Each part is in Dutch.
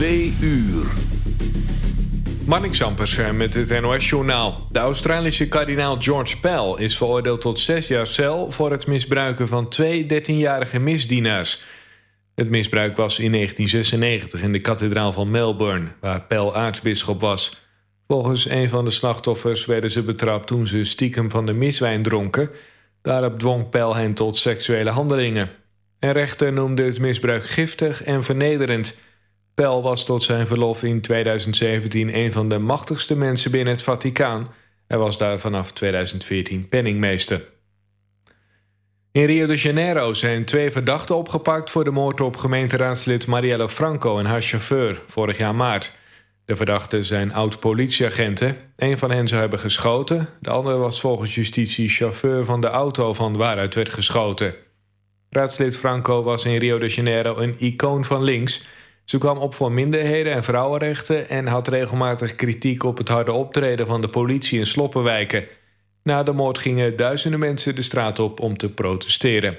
Twee uur. Marnik Sampers met het NOS-journaal. De Australische kardinaal George Pell is veroordeeld tot zes jaar cel... voor het misbruiken van twee 13-jarige misdienaars. Het misbruik was in 1996 in de kathedraal van Melbourne... waar Pell aartsbisschop was. Volgens een van de slachtoffers werden ze betrapt... toen ze stiekem van de miswijn dronken. Daarop dwong Pell hen tot seksuele handelingen. Een rechter noemde het misbruik giftig en vernederend... Pel was tot zijn verlof in 2017 een van de machtigste mensen binnen het Vaticaan. Hij was daar vanaf 2014 penningmeester. In Rio de Janeiro zijn twee verdachten opgepakt... voor de moord op gemeenteraadslid Marielle Franco en haar chauffeur vorig jaar maart. De verdachten zijn oud-politieagenten. Een van hen zou hebben geschoten. De andere was volgens justitie chauffeur van de auto van waaruit werd geschoten. Raadslid Franco was in Rio de Janeiro een icoon van links... Ze kwam op voor minderheden en vrouwenrechten en had regelmatig kritiek op het harde optreden van de politie in sloppenwijken. Na de moord gingen duizenden mensen de straat op om te protesteren.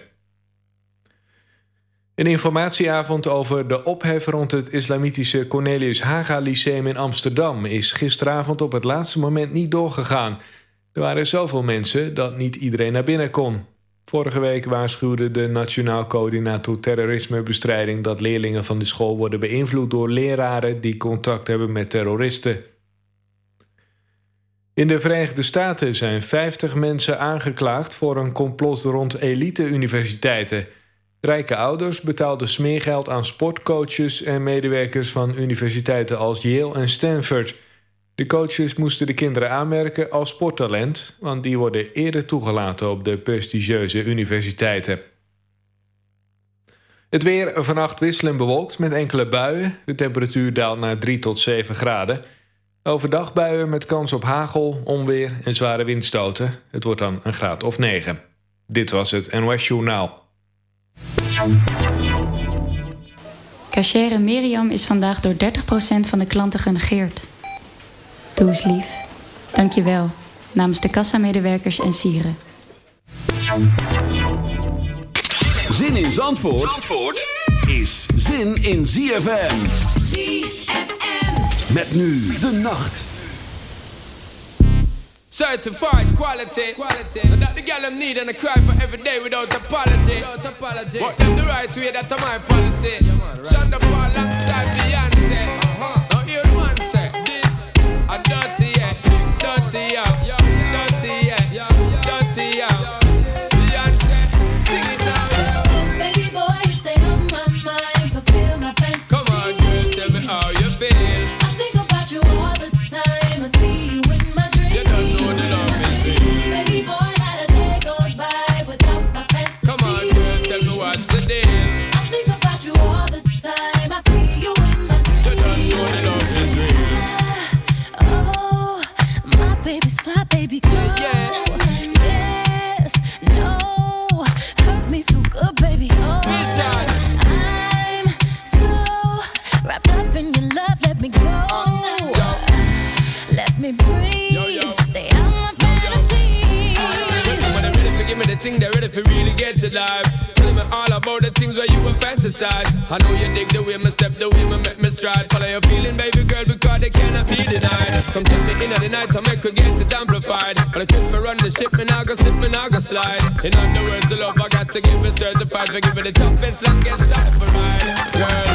Een informatieavond over de ophef rond het islamitische Cornelius Haga Lyceum in Amsterdam is gisteravond op het laatste moment niet doorgegaan. Er waren zoveel mensen dat niet iedereen naar binnen kon. Vorige week waarschuwde de Nationaal Coördinator Terrorismebestrijding dat leerlingen van de school worden beïnvloed door leraren die contact hebben met terroristen. In de Verenigde Staten zijn 50 mensen aangeklaagd voor een complot rond elite-universiteiten. Rijke ouders betaalden smeergeld aan sportcoaches en medewerkers van universiteiten als Yale en Stanford. De coaches moesten de kinderen aanmerken als sporttalent... want die worden eerder toegelaten op de prestigieuze universiteiten. Het weer vannacht wisselend bewolkt met enkele buien. De temperatuur daalt naar 3 tot 7 graden. Overdag buien met kans op hagel, onweer en zware windstoten. Het wordt dan een graad of 9. Dit was het NOS Journaal. Cachere Miriam is vandaag door 30% van de klanten genegeerd. Doe eens lief. Dank je wel. Namens de kassamedewerkers en sieren. Zin in Zandvoort, Zandvoort is zin in ZFM. ZFM. Met nu de nacht. Certified quality, quality. That the girl them need and I cry for every day without apology. Without apology. What them the right way, that's my policy. Shonda Paul alongside Beyonce. A dirty yeah, dirty yeah, thing, they're ready for really get to life. Telling me all about the things where you were fantasize. I know you dig the way me step, the way me make me stride. Follow your feeling, baby girl, because they cannot be denied. Come tell me in the night, I make her get it amplified. But I keep for run the ship, me now go slip, me now go slide. In other words, the love I got to give it certified for giving the toughest, longest type of ride. Girl,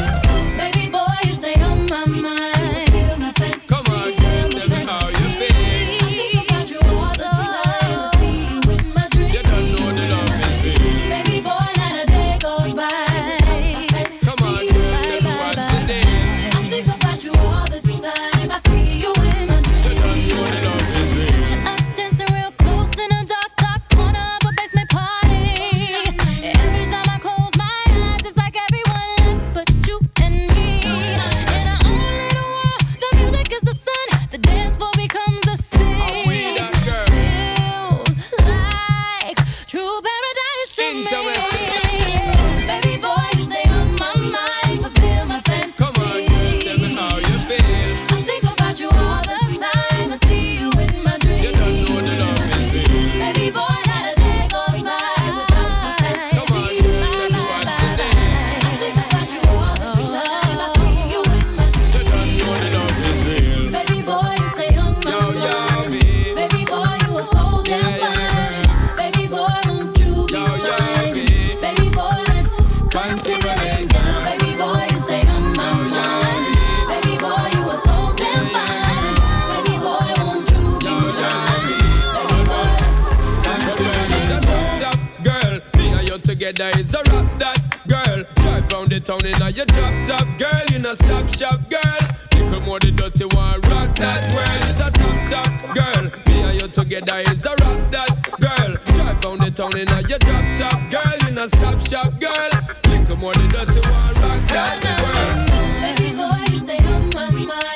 down in your drop top, girl. You not stop shop, girl. Little more the dirty one, rock that world. It's a top top, girl. Me and you together is a rock that, girl. Drive down the town in your drop top, girl. You not stop shop, girl. Little more the dirty one, rock that world. Baby boy, you stay on my mind.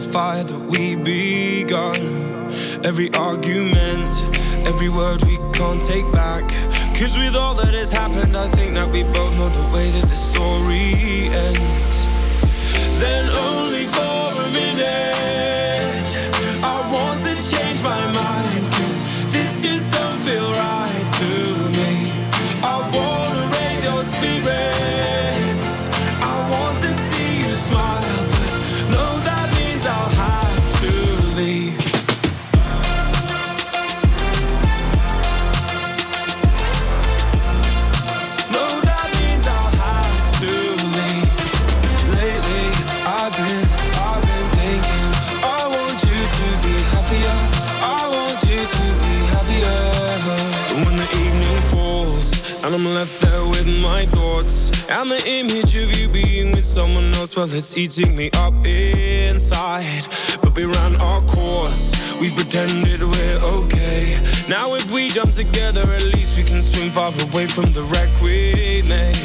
the fire that we begun. Every argument, every word we can't take back. Cause with all that has happened, I think that we both know the way that the story ends. Then only for a minute. Someone else. Well, it's eating me up inside. But we ran our course, we pretended we're okay. Now, if we jump together, at least we can swim far away from the wreck we made.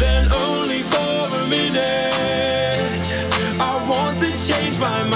Then, only for a minute, I want to change my mind.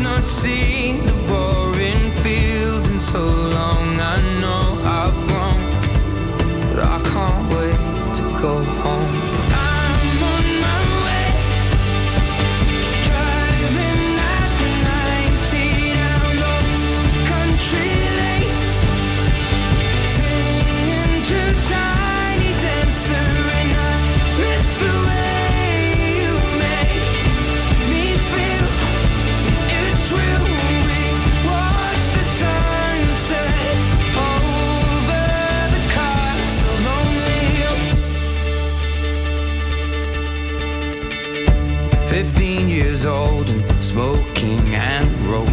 not seen.